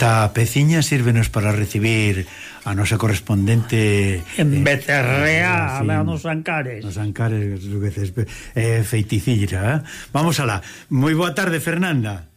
Esta peciña sírvenos para recibir a nosa correspondente en eh, Becerrea, eh, sí, a nos Ancares. Nos Ancares, veces eh, feiticilla, eh? Vamos alá. Moi boa tarde, Fernanda.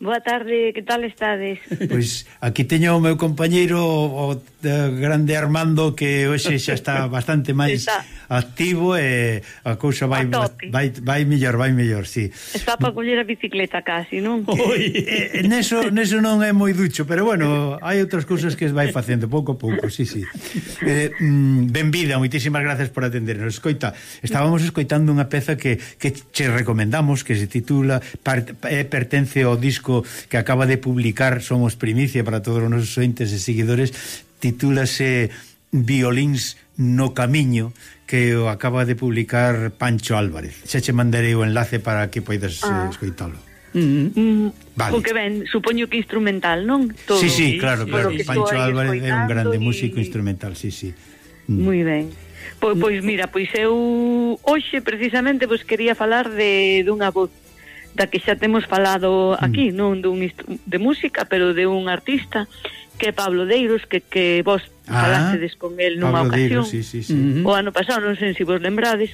Boa tarde, que tal estades? Pois aquí teño o meu compañeiro o, o grande Armando que hoxe xa está bastante máis está. activo e a cousa vai vai vai mellor, vai mellor, si. Sí. Está para coller a bicicleta casi, non? Oi, e, neso, neso non é moi ducho, pero bueno, hai outras cousas que vai facendo pouco a pouco, si, sí, si. Sí. Eh, mm, benvida, moitísimas gracias por atendernos. Escoita, estábamos escoitando unha peza que, que che recomendamos que se titula eh, pertence ao disco disco que acaba de publicar Somos Primicia para todos os nosos ointes e seguidores titúlase Violins no camiño que o acaba de publicar Pancho Álvarez. Xa che mandarei o enlace para que poidas eh, ah. eh, escoitalo. Mm-hmm. Mm -hmm. vale. Que ben, supoño que instrumental, non? Todo. Sí, sí, claro, claro. Pancho Álvarez é un grande y... músico instrumental, sí, sí. Mm. Ben. Pois, pois mira, pois eu hoxe precisamente pois quería falar de dunha voz da que xa temos falado mm. aquí, mm. non dun de música, pero de un artista que é Pablo Deiros, que, que vos ah, falastedes con el nunha Pablo ocasión. Deiros, sí, sí, sí. Mm -hmm. O ano pasado, non sei se vos lembrades.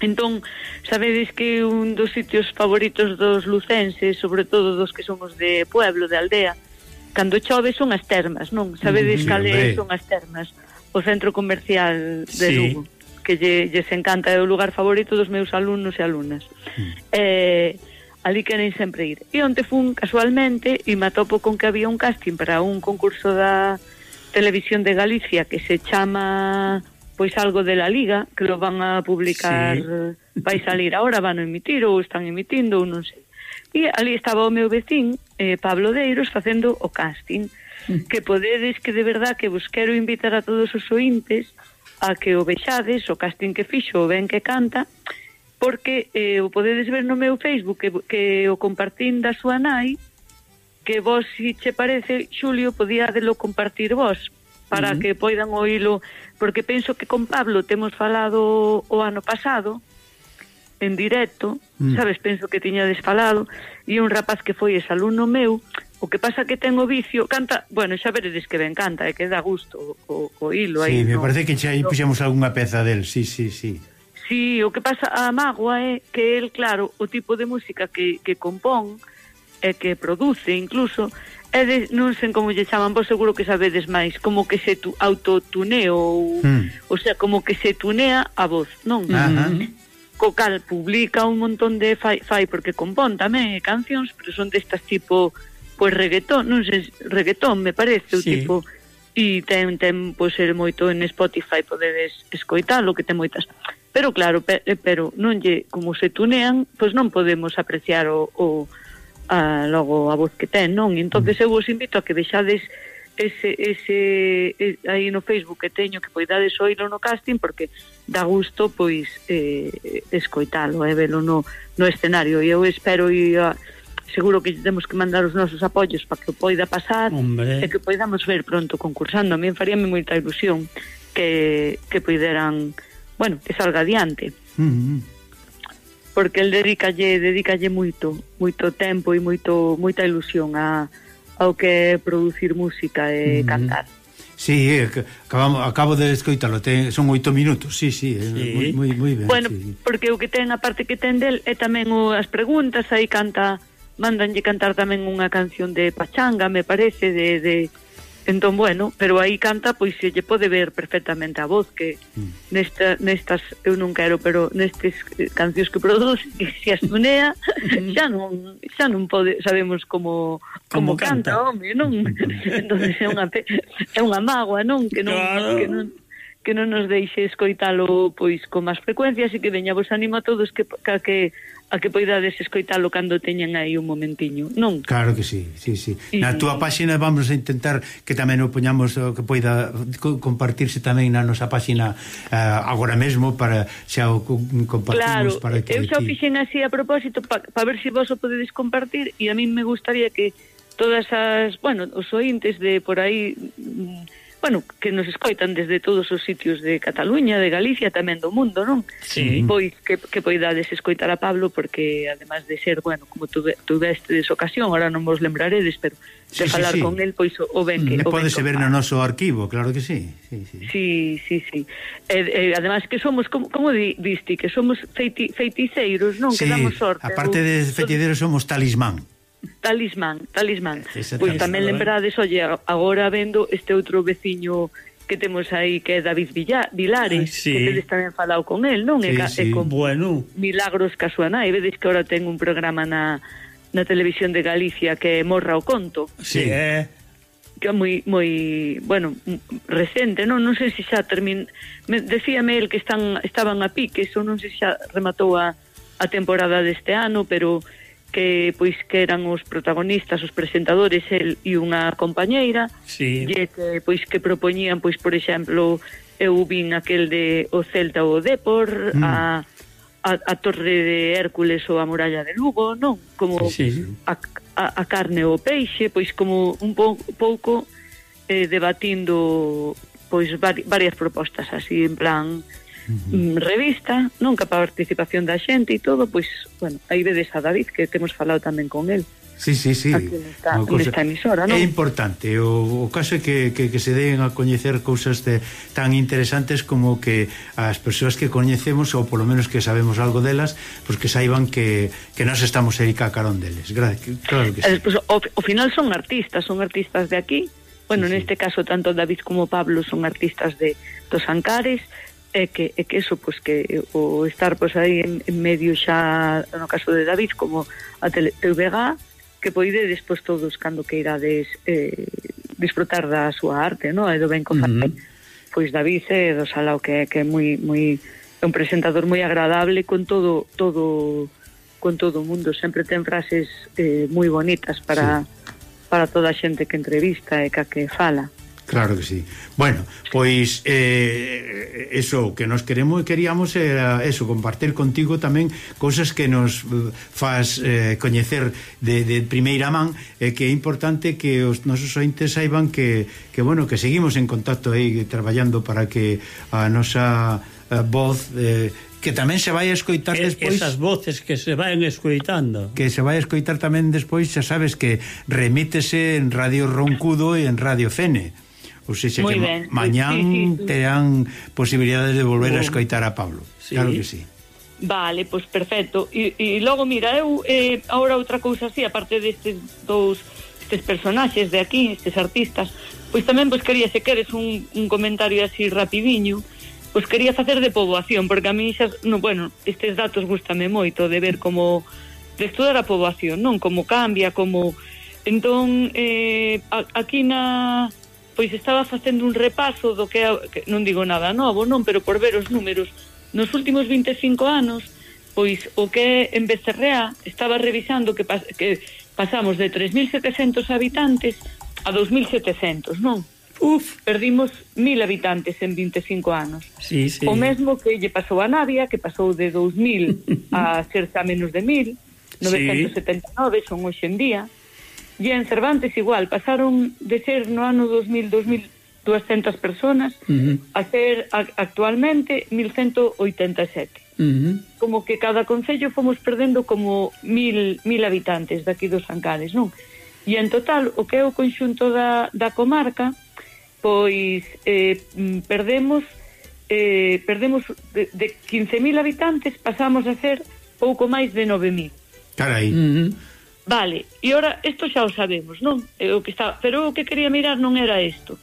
Entón, sabedes que un dos sitios favoritos dos lucenses, sobre todo dos que somos de pueblo, de aldea, cando chove son as termas, non? Sabedes mm, -hmm. cale sí, son as termas, o centro comercial de sí. Lugo que lle, lles encanta, é o lugar favorito dos meus alumnos e alumnas. Mm. Eh, ali queren sempre ir. E onte fun casualmente e me atopo con que había un casting para un concurso da Televisión de Galicia que se chama pois algo de la Liga, que lo van a publicar, sí. vai salir ahora, van a emitir ou están emitindo ou non sei. E ali estaba o meu vecín, eh, Pablo Deiros, facendo o casting, mm. que podedes que de verdad que vos quero invitar a todos os ointes a que o vexades, o casting que fixo, o ben que canta, porque eh, o podedes ver no meu Facebook que, que o compartín da súa nai que vos, se si che parece, Xulio, podíadelo compartir vos para uh -huh. que poidan oílo porque penso que con Pablo temos falado o ano pasado en directo, uh -huh. sabes, penso que tiñades falado e un rapaz que foi ese alumno meu O que pasa que ten o vicio, canta, bueno, xa veredes que ben canta, e eh, que dá gusto o, o, o hilo aí. Sí, me no, parece que xa aí no. puxemos algunha peza del, sí, sí, sí. Sí, o que pasa a mágoa é que el, claro, o tipo de música que, que compón e que produce incluso é de, non sei como lle chaman, vos seguro que sabedes máis, como que se tu, autotuneo ou, mm. o sea, como que se tunea a voz, non? Ajá. Mm. Co cal publica un montón de fai, fai porque compón tamén cancións, pero son destas tipo pois reggaetón, non sei, reggaetón me parece, sí. o tipo e ten ten pois ser moito en Spotify podedes escoitalo que ten moitas Pero claro, pe, eh, pero non lle como se tunean, pois non podemos apreciar o, o a, logo a voz que ten, non? Entonces mm. eu vos invito a que vexades ese, ese, ese aí no Facebook que teño que poidades oílo no casting porque dá gusto pois eh, escoitalo e eh, velo no, no escenario e eu espero e a, seguro que temos que mandar os nosos apoios para que o poida pasar Hombre. e que poidamos ver pronto concursando a mí faríame moita ilusión que, que poideran bueno, que salga adiante. Uh -huh. Porque el dedicalle, dedicalle moito, moito tempo e moito moita ilusión a, ao que é producir música e uh -huh. cantar. Sí, acabamos, acabo de escoitalo, ten, son oito minutos, sí, sí, sí. moi moi ben. Bueno, sí. porque o que ten, a parte que ten del, é tamén o, as preguntas, aí canta, mandanlle cantar tamén unha canción de Pachanga, me parece, de, de Entón, bueno, pero aí canta, pois se lle pode ver perfectamente a voz que mm. nesta, nestas, eu non quero, pero nestes eh, cancións que produce, que se asunea, mm. xa non, xa non pode, sabemos como, como, como canta, canta, home, non? entón, é unha, é unha mágoa, non? Que non, claro. que non que non nos deixe escoitalo pois con máis frecuencias e que veña vos animo a todos que, que, que a que poidades escoitalo cando teñan aí un momentiño, non? Claro que sí, sí, sí. sí. Na túa páxina vamos a intentar que tamén o poñamos que poida compartirse tamén na nosa páxina uh, agora mesmo para xa o compartimos claro, para que eu xa o fixen así a propósito para pa ver se si vos o podedes compartir e a min me gustaría que todas as, bueno, os ointes de por aí mm, bueno, que nos escoitan desde todos os sitios de Cataluña, de Galicia, tamén do mundo, non? Sí. Pois que, que poidades escoitar a Pablo porque además de ser, bueno, como tuve, tuveste ocasión, ahora non vos lembraredes, pero de sí, falar sí, sí. con el, pois o ben que... Mm, o Podese ver no noso arquivo, claro que sí. Sí, sí, sí. sí, sí. Eh, eh, además que somos, como, como di, diste, que somos feiti, feiticeiros, non? Sí, que damos sorte. aparte de feiticeiros somos talismán. Talismán, talismán. Ese pois tamén lembrades, oye, agora vendo este outro veciño que temos aí que é David Villa, Vilares, Ay, sí. que tedes tamén falado con el, non? Sí, e, ca, sí. e con bueno. Milagros Casuana, e vedes que agora ten un programa na, na televisión de Galicia que é Morra o Conto. Sí, eh que é moi moi, bueno, recente, non non sei se xa termin me, decíame el que están estaban a pique, eso non sei se xa rematou a a temporada deste ano, pero que pois que eran os protagonistas, os presentadores el e unha compañeira, sí. e que pois que propoñían pois por exemplo, eu vin aquel de o Celta ou o Depor, mm. a a, a Torre de Hércules ou a Muralla de Lugo, non? Como sí, sí. A, a, a carne ou o peixe, pois como un pou, pouco eh, debatindo pois varias propostas así en plan mm, revista, non que a participación da xente e todo, pois, bueno, aí vedes a David que temos falado tamén con el. Sí, sí, sí. Aquí nesta, cousa, nesta emisora, non? É importante, o, o caso é que, que, que se den a coñecer cousas de, tan interesantes como que as persoas que coñecemos ou polo menos que sabemos algo delas, pois que saiban que, que nós estamos aí cacarón deles. Claro que, claro que sí. Eh, Despois, o, o final son artistas, son artistas de aquí, Bueno, sí, sí. neste caso tanto David como Pablo son artistas de dos Ancares, é que, é que eso, pois, que o estar pois, aí en, en medio xa, no caso de David, como a tele, TVG, que poidedes pois, todos cando queirades eh, disfrutar da súa arte, no? e do ben co uh -huh. Pois David é do Salao que, que é moi, moi, é un presentador moi agradable con todo todo con todo o mundo, sempre ten frases eh, moi bonitas para, sí. para toda a xente que entrevista e ca que fala. Claro que sí. Bueno, pois eh, eh eso que nos queremos e queríamos era eso, compartir contigo tamén cousas que nos faz eh, coñecer de, de primeira man e eh, que é importante que os nosos ointes saiban que, que bueno, que seguimos en contacto aí traballando para que a nosa a voz eh, que tamén se vai escoitar despois. esas voces que se van escoitando. Que se vai escoitar tamén despois xa sabes que remítese en Radio Roncudo e en Radio Fene. Ou seja, que ben. mañán sí, sí, sí. terán posibilidades de volver oh. a escoitar a Pablo. Sí. Claro que sí. Vale, pois pues perfecto. E, e logo, mira, eu eh, ahora outra cousa así, aparte destes dous estes personaxes de aquí, estes artistas, pois tamén vos quería, se queres, un, un comentario así rapidiño, pois quería facer de poboación, porque a mí xa, no, bueno, estes datos gustame moito de ver como, de estudar a poboación, non? Como cambia, como... Entón, eh, aquí na pois estaba facendo un repaso do que, que non digo nada novo, non, pero por ver os números, nos últimos 25 anos, pois o que en Becerrea estaba revisando que, pas, que pasamos de 3.700 habitantes a 2.700, non? Uf, perdimos 1.000 habitantes en 25 anos. Sí, sí. O mesmo que lle pasou a Navia, que pasou de 2.000 a ser xa menos de 1.000, 979 sí. son hoxe en día. E en Cervantes igual, pasaron de ser no ano 2000, 2200 personas uh -huh. a ser a, actualmente 1187. Uh -huh. Como que cada concello fomos perdendo como mil, mil habitantes daqui dos Ancares, non? E en total, o que é o conxunto da, da comarca, pois eh, mm, perdemos eh, perdemos de, de 15.000 habitantes pasamos a ser pouco máis de 9.000. Carai. Uh -huh. Vale, e ora isto xa o sabemos, non? É o que está, pero o que quería mirar non era isto,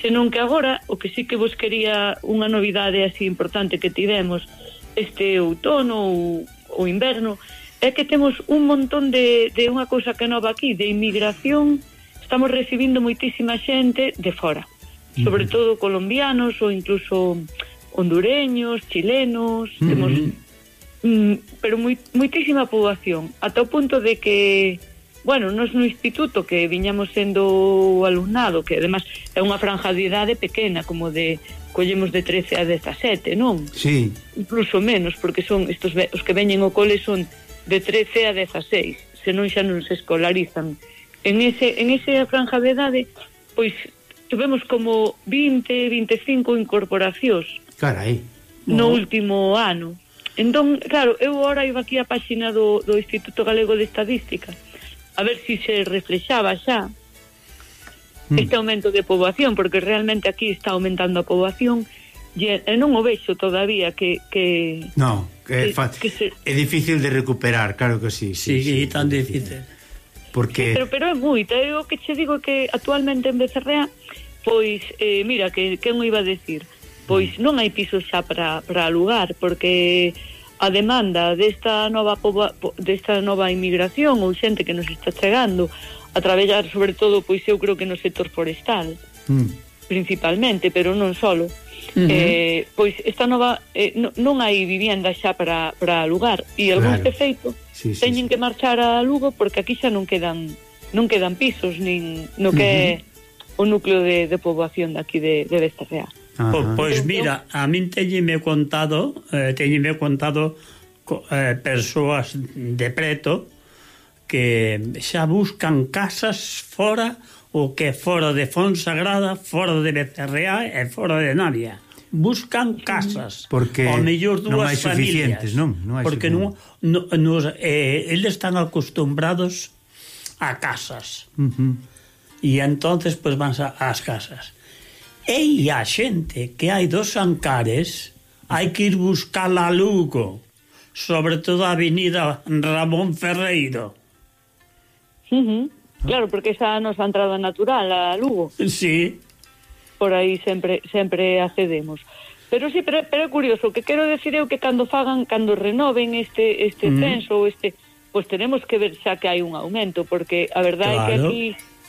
senón que agora o que sí que vos quería unha novidade así importante que tivemos este outono ou, ou inverno é que temos un montón de, de unha cousa que nova aquí, de inmigración, estamos recibindo moitísima xente de fora, sobre todo colombianos ou incluso hondureños, chilenos, mm -hmm. temos Mm, pero moi, moitísima poboación, ata o punto de que Bueno, nos no instituto que viñamos sendo alumnado, que además é unha franja de idade pequena, como de collemos de 13 a 17, non? Sí. Incluso menos, porque son estos os que veñen ao cole son de 13 a 16, senón xa non se escolarizan. En ese en esa franja de idade, pois tivemos como 20, 25 incorporacións. Carai. No último ano. Entón, claro, eu ora iba aquí a páxina do, do Instituto Galego de Estadística a ver se si se reflexaba xa mm. este aumento de poboación, porque realmente aquí está aumentando a poboación e, e non o vexo todavía que... que no, que, que, que se... é difícil de recuperar, claro que sí. Sí, sí, sí tan difícil. Porque... Sí, pero, pero é moita, eu o que che digo que actualmente en Becerrea, pois, eh, mira, que, que non iba a decir pois mm. non hai pisos xa para, para alugar, porque a demanda desta nova poba, desta nova inmigración ou xente que nos está chegando a traballar sobre todo pois eu creo que no sector forestal mm. principalmente, pero non solo uh -huh. eh, pois esta nova eh, non, non hai vivienda xa para, para alugar e algúns claro. de feito sí, sí, teñen sí. que marchar a Lugo porque aquí xa non quedan non quedan pisos nin no que uh -huh. é o núcleo de, de poboación daqui de, de Vesta Real Ajá. Pois mira, a min teñeme contado, eh, teñeme contado co, eh, persoas de preto que xa buscan casas fora o que fora de Fonsagrada, fora de Becerreá e fora de Navia. Buscan casas, porque ao mellor dúas non hai suficientes, familias, non? non hai porque non, non, non eh, eles están acostumbrados a casas. Uh -huh. E entonces pois pues, van ás casas E a xente que hai dos Ancares hai que ir buscar a Lugo, sobre todo a avenida Ramón Ferreiro. Uh ah. -huh. Claro, porque esa nos a entrada natural a Lugo. Sí. Por aí sempre sempre accedemos. Pero sí, pero, pero é curioso, que quero decir eu que cando fagan, cando renoven este este mm. censo, ou este, pois pues tenemos que ver xa que hai un aumento, porque a verdade claro. é que aquí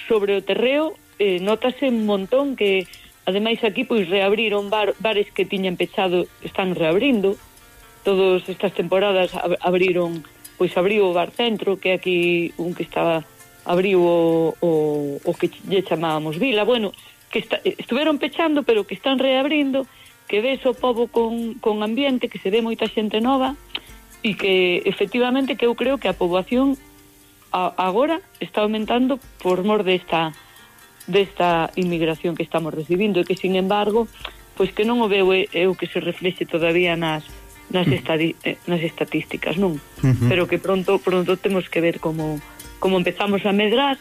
sobre o terreo eh, notase un montón que Ademais aquí pois reabriron bar, bares que tiñan pechado, están reabrindo. Todas estas temporadas abriron, pois abriu o bar centro, que aquí un que estaba abriu o, o, o que lle chamábamos Vila, bueno, que está, estuveron pechando, pero que están reabrindo, que ves o povo con, con ambiente, que se ve moita xente nova, e que efectivamente que eu creo que a poboación a, agora está aumentando por mor desta desta inmigración que estamos recibindo e que, sin embargo, pois que non o veo é o que se reflexe todavía nas nas, mm. estadi, eh, nas estatísticas, non? Uh -huh. Pero que pronto pronto temos que ver como como empezamos a medrar,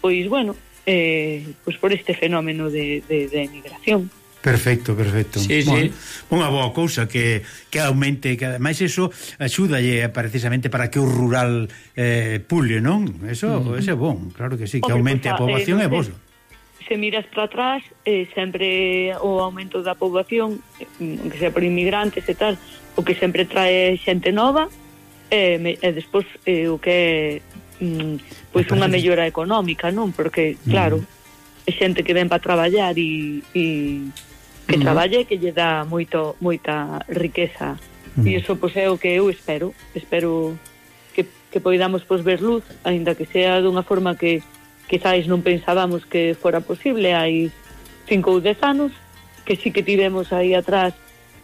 pois bueno, eh, pois por este fenómeno de, de, de emigración. Perfecto, perfecto. Sí, bueno, sí. Unha boa cousa que, que aumente, que ademais eso axúdalle eh, precisamente para que o rural eh, pule, non? Eso, mm. eso é bon, claro que sí, que Hombre, aumente pues, a poboación eh, é vos. Se miras para atrás, eh, sempre o aumento da poboación, mm, que sea por inmigrantes e tal, o que sempre trae xente nova, e, me, e despois eh, o que é mm, pois unha mellora económica, non? Porque, claro, mm. xente que ven para traballar e, e que uh -huh. traballe que lle dá moito moita riqueza. Uh -huh. E iso pois é o que eu espero, espero que que poidamos pois ver luz, aínda que sea dunha forma que quizáis non pensábamos que fora posible hai cinco ou dez anos, que sí que tivemos aí atrás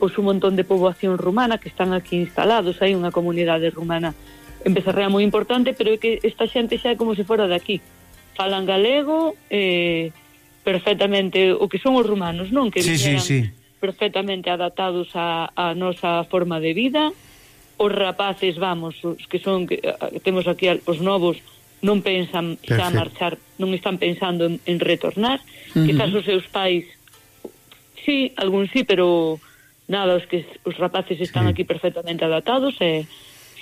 pois un montón de poboación rumana que están aquí instalados, hai unha comunidade rumana en Becerrea moi importante, pero é que esta xente xa é como se fora de aquí. Falan galego, eh, perfectamente o que son os rumanos, non? Que sí, sí, sí. perfectamente adaptados a, a nosa forma de vida. Os rapaces, vamos, os que son que temos aquí os novos non pensan Perfecto. xa marchar, non están pensando en, en retornar. Uh -huh. Quizás os seus pais sí, algún sí, pero nada, os que os rapaces están sí. aquí perfectamente adaptados e eh,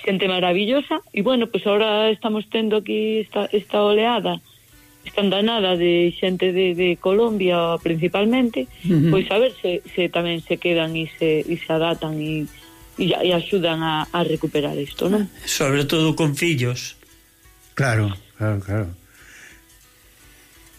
xente maravillosa e bueno, pois pues ahora estamos tendo aquí esta, esta oleada estandanada de xente de, de Colombia principalmente, uh -huh. pois a ver se, se tamén se quedan e se, e se adaptan e, e, e axudan a, a recuperar isto, non? Sobre todo con fillos. Claro, claro, claro.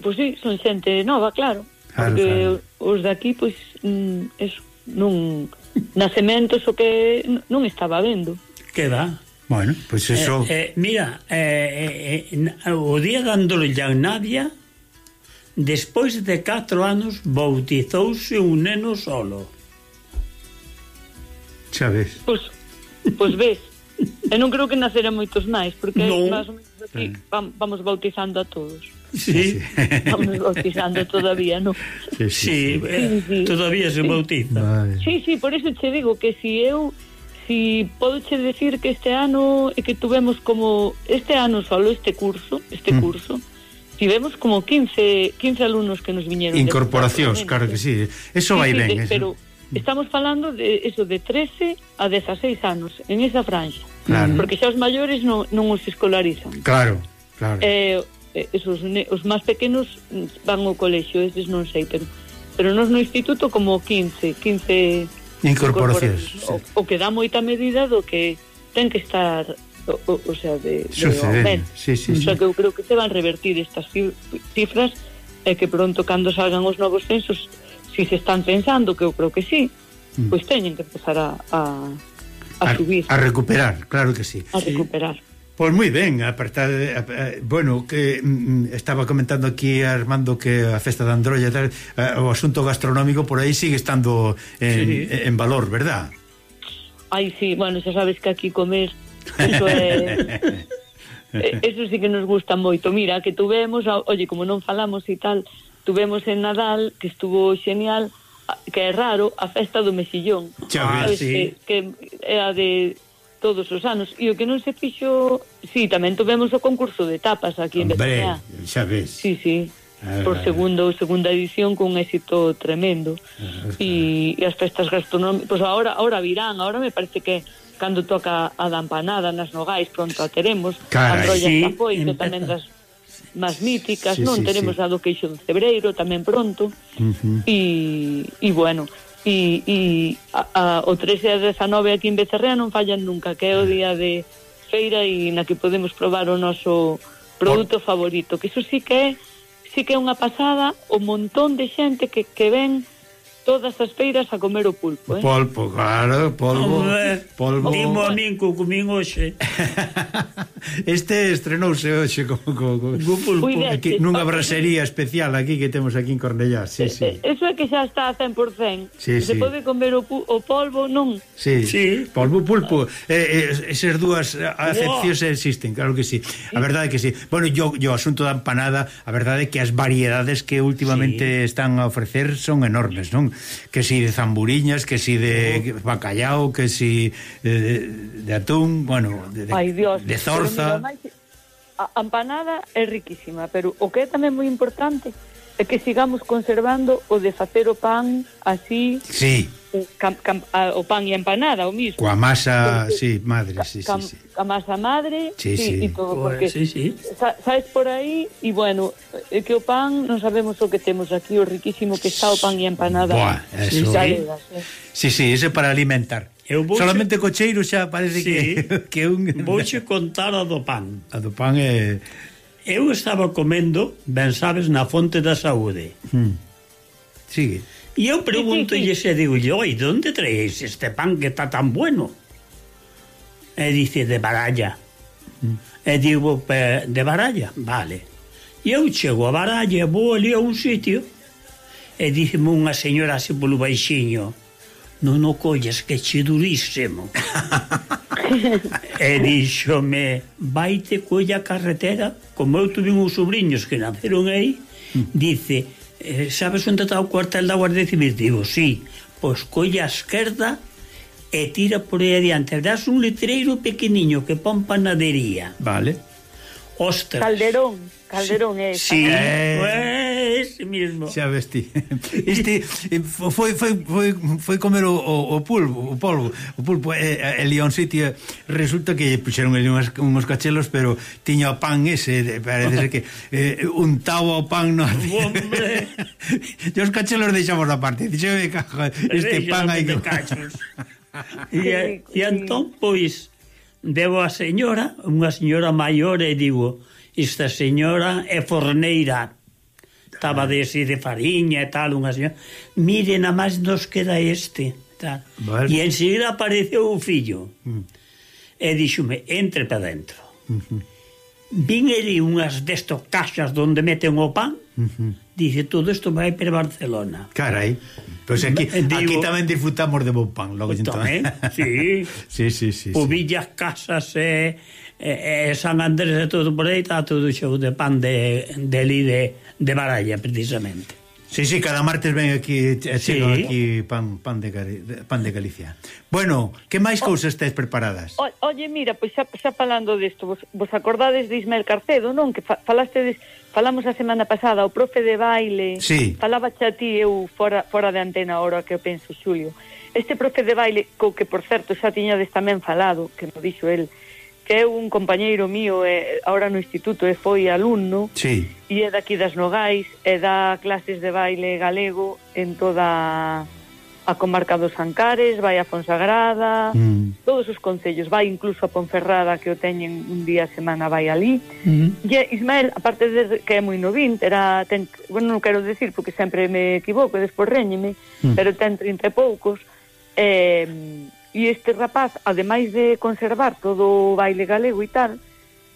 Pois sí, son xente nova, claro. claro porque claro. os de aquí, pois, mm, eso, nun, nacementos o que non estaba vendo. Que va? Bueno, pois pues eh, eso... Eh, eh, mira, eh, eh, eh o día da a Nadia, despois de 4 anos, bautizouse un neno solo. Xa ves. Pois, pois ves. Eu non creo que naceran moitos máis, porque no. máis ou menos aquí eh. vamos bautizando a todos. Sí. Vamos bautizando todavía, non? Sí, sí, sí, sí, sí, todavía se bautiza. Vale. Sí, sí, por eso che digo que si eu si podoche decir que este ano e que tuvemos como este ano solo este curso, este mm. curso tivemos como 15 15 alumnos que nos viñeron incorporacións, claro que sí. Eso sí, vai sí, ben, de, eso. pero mm. estamos falando de eso de 13 a 16 anos en esa franja, Claro. Porque xa os maiores non, non os escolarizan. Claro, claro. Eh, eh esos, os máis pequenos van ao colexio, estes non sei, pero pero nos no instituto como 15, 15 incorporacións. O, o que dá moita medida do que ten que estar o, o, o sea, de, Suceden. de aumento. Sí, sí, o sea, sí. que eu creo que se van revertir estas cifras e que pronto cando salgan os novos censos si se están pensando, que eu creo que sí, mm. pois teñen que empezar a, a, a, a subir. A recuperar, claro que sí. A recuperar. Pois moi ben, apartade, eh, a, eh, a, bueno, que mm, mm, estaba comentando aquí Armando que a festa de Androlla tal, eh, o asunto gastronómico por aí sigue estando en, sí. en valor, verdad? Ai, sí, bueno, xa sabes que aquí comer iso é... eso sí que nos gusta moito. Mira, que tuvemos, oye, como non falamos e tal, tuvemos en Nadal, que estuvo genial, que é raro, a festa do mexillón. Xa, ah, sí. Que, que era de todos os anos. E o que non se fixo si, sí, tamén tivemos o concurso de tapas aquí Hombre, Betanea xa ves. Sí, sí, ah, por segunda ou segunda edición con un éxito tremendo. Ah, e e as festas gastronómicas pois pues ahora, virán, agora me parece que cando toca a dampanada nas Nogais pronto a teremos. Carai, a Trolla sí, Capoito tamén das máis míticas, sí, non? Sí, Teremos sí. a do Queixo de Cebreiro tamén pronto. Uh -huh. E, e bueno, e, e a, a, o 13 a 19 aquí en Becerrea non fallan nunca, que é o eh. día de feira e na que podemos probar o noso produto Por... favorito, que iso sí que é sí que é unha pasada o montón de xente que, que ven todas as feiras a comer o pulpo, eh? Polpo, claro, polvo, polvo. Dimo a min que comín hoxe. Este estrenouse hoxe co, co, co, co pulpo Cuidete, aquí, nunha brasería especial aquí que temos aquí en Cornellá. Sí, sí. Eh, eh, eso é que xa está a 100%. Sí, Se sí. pode comer o, o polvo, non? Sí, sí. polvo, pulpo. Eh, eh, esas dúas acepcións existen, claro que sí. A verdade que sí. Bueno, yo, yo asunto da empanada, a verdade é que as variedades que últimamente sí. están a ofrecer son enormes, non? que si de zamburiñas, que si de bacallao, que si eh, de, de atún, bueno, de, de, Ay, Dios, de zorza. Mira, a empanada é riquísima, pero o que é tamén moi importante é que sigamos conservando o de facer o pan así. Sí cam, cam, a, o pan e a empanada, o mismo. Coa masa, porque, sí, madre, ca, sí, cam, sí, sí. A masa madre, sí, sí, sí. todo, porque sí, sí. Sa, sabes por aí, e bueno, é que o pan, non sabemos o que temos aquí, o riquísimo que está o pan e a empanada. Boa, eso, sí, saledas, eh? sí, sí, ese para alimentar. Eu vou Solamente cocheiro xa parece sí, que, que un... Vouche contar a do pan. A do pan é... Eu estaba comendo, ben sabes, na fonte da saúde. Hmm. Sigue. E eu pregunto e se digo, oi, de onde traéis este pan que está tan bueno? E dice, de baralla. Mm. E eh, digo, de baralla? Vale. E eu chego a baralla, vou ali a un sitio, e dixeme unha señora así polo baixiño, non o colles que che durísimo. e dixome, vaite colla carretera, como eu tuve uns sobrinhos que naceron aí, mm. dice, eh, sabes onde está o cuartel da Guardia Civil? Digo, sí, pois colla a esquerda e tira por aí adiante. Verás un letreiro pequeniño que pon panadería. Vale. Ostras. Calderón, Calderón sí. é. Sí, eh ese mismo. Xa vesti. Este eh, foi foi foi foi comer o, o, o pulpo, o polvo, o pulpo eh, eh, e, e León City resulta que lle puxeron ali unhas, unhos cachelos, pero tiña o pan ese, parece que eh, untaba o pan no. Hombre. e os cachelos deixamos aparte. parte. Dixeme cajo este Deixa pan hai que E, e entón pois debo a señora, unha señora maior e digo, esta señora é forneira estaba de, así, de fariña e tal, unha señora, mire, na máis nos queda este, tal. Vale. E enseguida apareceu o fillo. Mm. E díxome, entre para dentro. Vin ele unhas destas caixas onde meten o pan, dice, todo isto vai para Barcelona. Carai, pois pues aquí, Digo, aquí tamén disfrutamos de bon pan. Logo, entón. tamén, sí. sí, sí, sí. O sí. villas casas e... Eh, e, e San Andrés e todo por aí está todo xou de pan de, de ali de, de baralla precisamente Sí, sí, cada martes ven aquí, eh, sí. aquí pan, pan, de, pan de Galicia. Bueno, que máis cousas estáis preparadas? O, oye, mira, pois xa, xa falando disto, vos, vos acordades de Ismael Carcedo, non? Que fa, falastedes, falamos a semana pasada, o profe de baile, sí. falaba xa ti eu fora, fora de antena ahora que eu penso, Xulio. Este profe de baile, co que, por certo, xa tiñades tamén falado, que me dixo el, que é un compañeiro mío eh, ahora no instituto e foi alumno sí. e é daqui das Nogais e dá clases de baile galego en toda a comarca dos Ancares, vai a Fonsagrada, mm. todos os concellos, vai incluso a Ponferrada que o teñen un día a semana vai ali. Mm. E Ismael, aparte de que é moi novín, era ten, bueno, non quero decir porque sempre me equivoco, despois réñeme, mm. pero ten 30 e poucos. Eh, E este rapaz, ademais de conservar todo o baile galego e tal,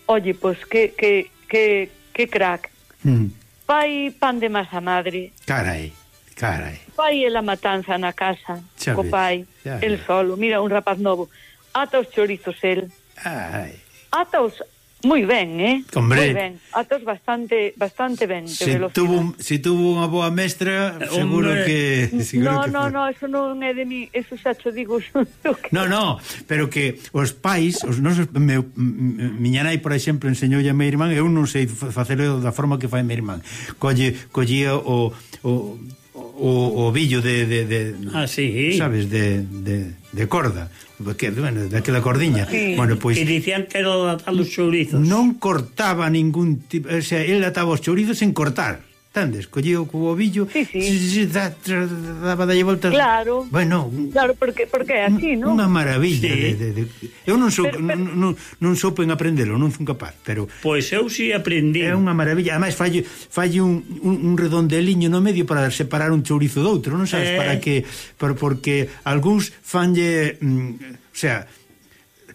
oye, pois que, que, que, que crack. Mm. Pai pan de masa madre. Carai, carai. Pai e la matanza na casa, xa co pai, xa el solo. Mira, un rapaz novo. Ata os chorizos el. Ai. Ata os, Moi ben, eh? Hombre. Moi ben. Atos bastante bastante ben de si velocidade. Tuvo un, si tuvo unha boa mestra, seguro Hombre. que seguro No, que no, no, eso non é de mí, eso xa cho digo. Que... No, no, pero que os pais, os nosos meu, miña nai, por exemplo, enseñoulle a meu irmán, eu non sei facelo da forma que fai meu irmán. Colle collía o o o, o billo de, de, de ah, sí. sabes, de, de de corda, que, bueno, daquela cordiña. Sí, bueno, pois, que dicían que era atar os chourizos. Non cortaba ningún tipo, o sea, ele ataba os chourizos sen cortar entendes? colleu co bobillo, sí, sí. daba dalle voltas. Claro. Bueno, claro, porque porque é así, non? Unha maravilla sí. de, de, de, Eu non sou pero, pero... non, non sou en aprendelo, non fun capaz, pero Pois eu si aprendi. É unha maravilla. Ademais fallo fallo un, un, un redondeliño no medio para separar un chourizo do outro, non sabes eh... para que por, porque algúns fanlle, mm, o sea,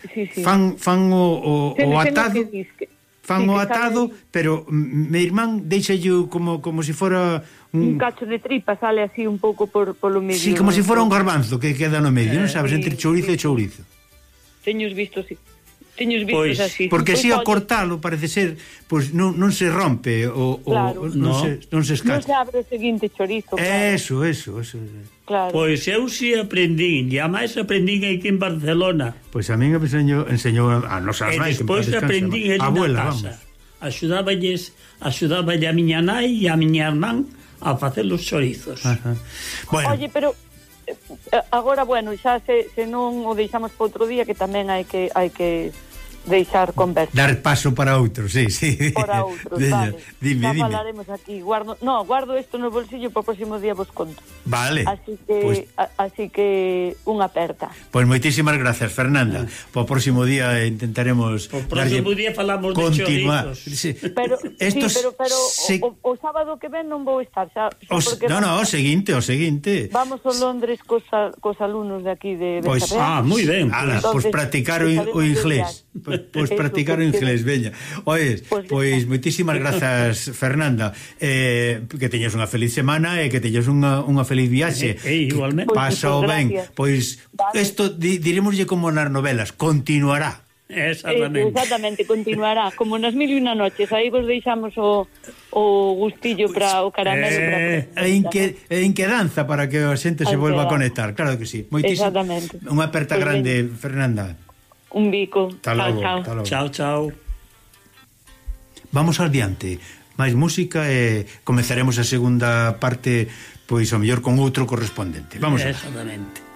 sí, sí. fan fan o o, o atado. Que fan sí, o atado, sale... pero mi irmán deixalle como como se si fora un... un cacho de tripa, sale así un pouco por polo medio. Sí, como se si fora un garbanzo que queda no medio, eh, non sabes, entre chourizo sí, e chourizo. Teños visto, sí teños os vistos pois, así. Porque si ao cortalo parece ser, pois non, non se rompe o, o claro. non, no. se, non se escacha. Non se abre o seguinte chorizo. Claro. Eso, eso, eso. Claro. Pois eu si aprendín, e a máis aprendín aquí en Barcelona. Pois a min enseñou, enseñou a nosa nai. E despois aprendín en Abuela, casa. Vamos. Axudáballes, axudáballe a miña nai e a miña irmán a facer os chorizos. Ajá. Bueno. Oye, pero eh, eh, agora bueno, xa se, se non o deixamos para outro día que tamén hai que hai que deixar conversa. Dar paso para outros, sí, sí. Para outros, Deña, vale. Dime, Xa dime. falaremos aquí. Guardo, no, guardo isto no bolsillo para o próximo día vos conto. Vale. Así que, pues, a, así que unha aperta. Pois pues moitísimas gracias, Fernanda. Para o próximo día intentaremos... O próximo día falamos continuar. de choritos. Sí. Pero, Estos sí, pero, pero se... o, o, sábado que ven non vou estar. Xa, xa o, no, no, o seguinte, o seguinte. Vamos a Londres cos, cos alumnos de aquí de... de pois, pues, ah, moi ben. Pues, pues, pues practicar o, o inglés. Pues, pois practicar o inglés, veña. Oes, pois, pois moitísimas grazas, Fernanda. Eh, que teñas unha feliz semana e que teñas unha, unha feliz viaxe. E, eh, igualmente. igualmente. Pasa o ben. Pois isto vale. di, dirémoslle como nas novelas, continuará. Exactamente. Eh, exactamente, continuará como nas mil e unha noches. Aí vos deixamos o, o gustillo para o caramelo. Eh, pra... e, inque, e danza para que a xente se volva a conectar, claro que sí. Moitísimo. Unha aperta pois grande. Fernanda. Un bico. Tal logo, chao, chao. chao, chao. Vamos adiante. Máis música e comezaremos a segunda parte pois ao mellor con outro correspondente. Vamos. Exactamente.